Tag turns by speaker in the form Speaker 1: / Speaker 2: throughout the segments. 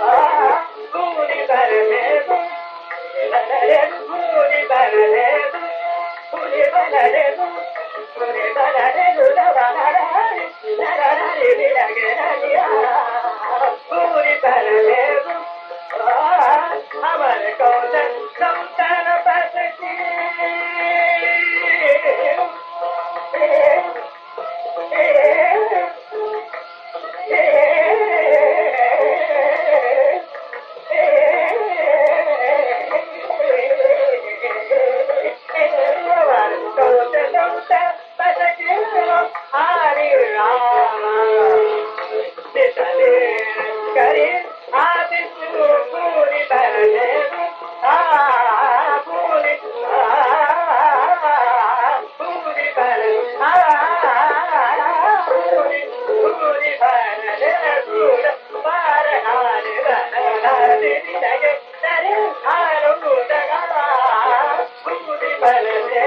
Speaker 1: Oh, Booty by the करे आज तू पूरी भरने पूरी पूरी भर पूरी पूरी भरने पूर पार हार बने लगे तेरे हार टूटगा पूरी भरने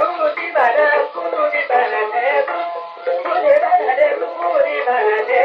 Speaker 1: पूरी भर पूरी भरने पूरी भरने पूरी भरने